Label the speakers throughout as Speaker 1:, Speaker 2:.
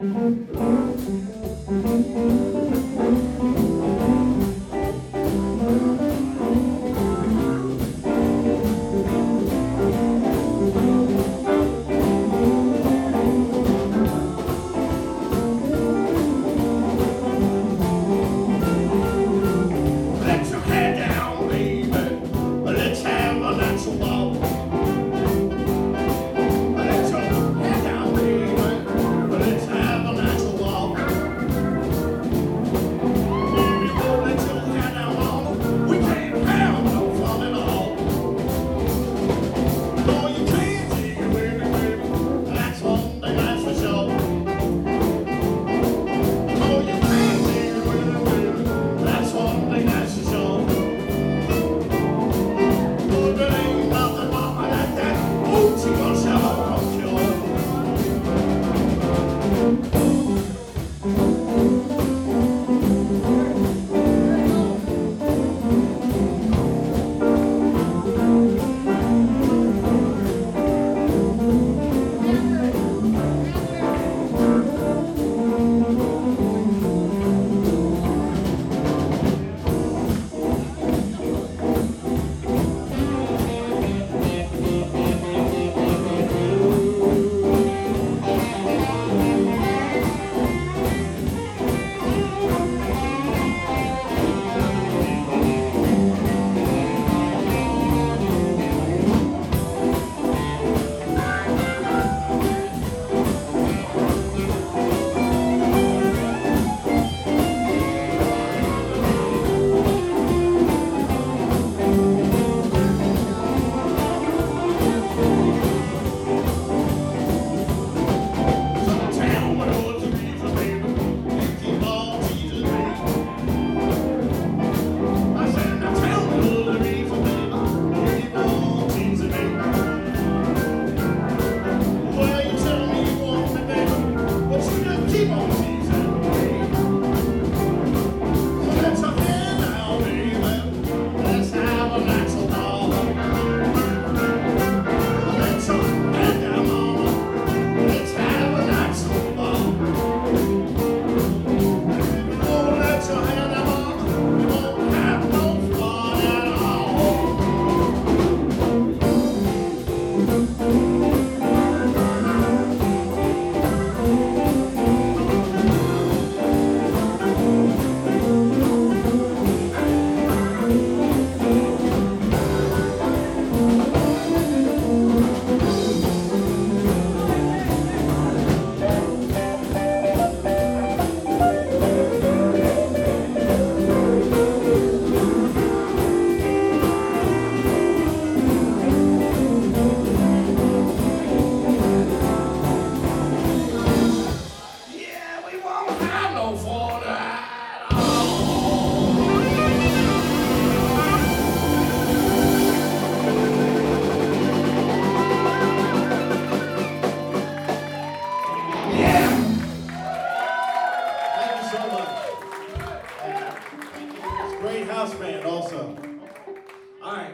Speaker 1: Mm-hmm.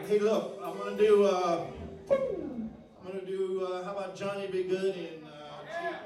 Speaker 1: like, hey, look, I'm gonna do, uh, I'm gonna do, uh, how about Johnny B. Goode and. Uh, yeah.